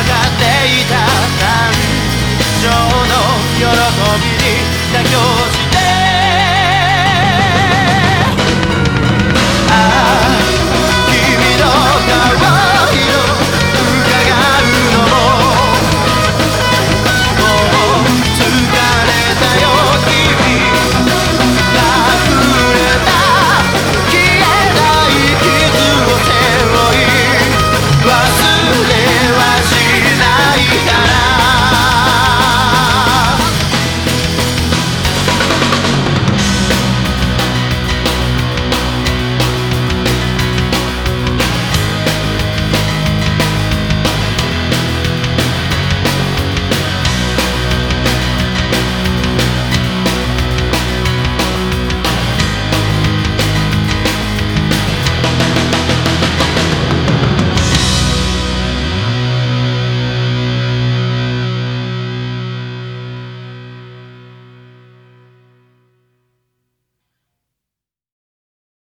っていた誕生の喜びに妥協して